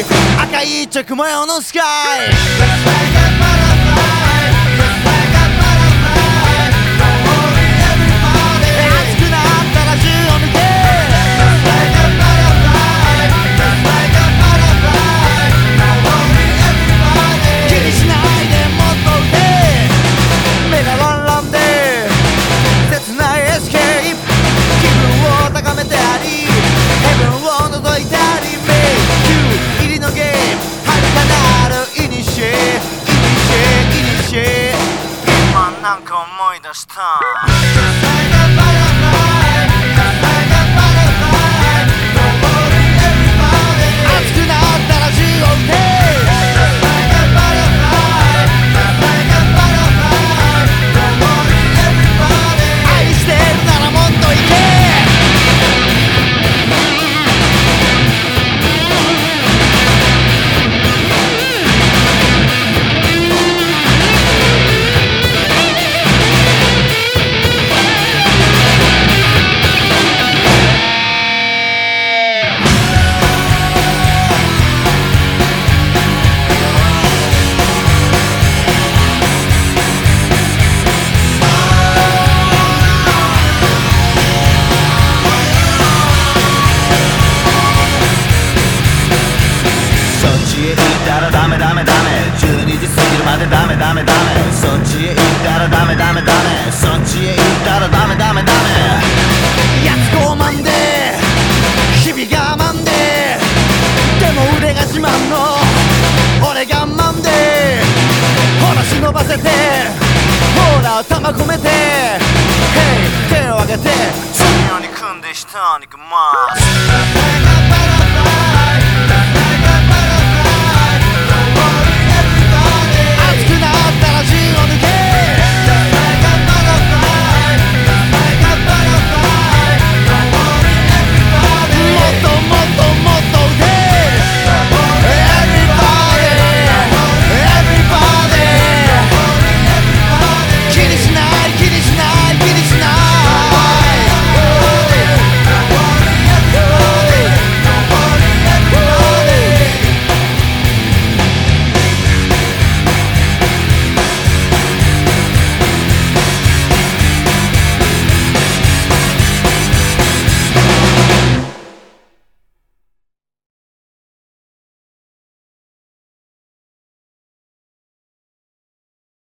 赤い直模様のスカイ。思い出した。ったらダメダメダメ。12時過ぎるまでダメダメダメ。そっちへ行ったらダメダメダメ。そっちへ行ったらダメダメダメ。やつ傲慢で日々我慢ででも腕が自慢の俺がマンでほら忍ばせてほら頭込めて Hey 手を上げて強に組んで下に組ます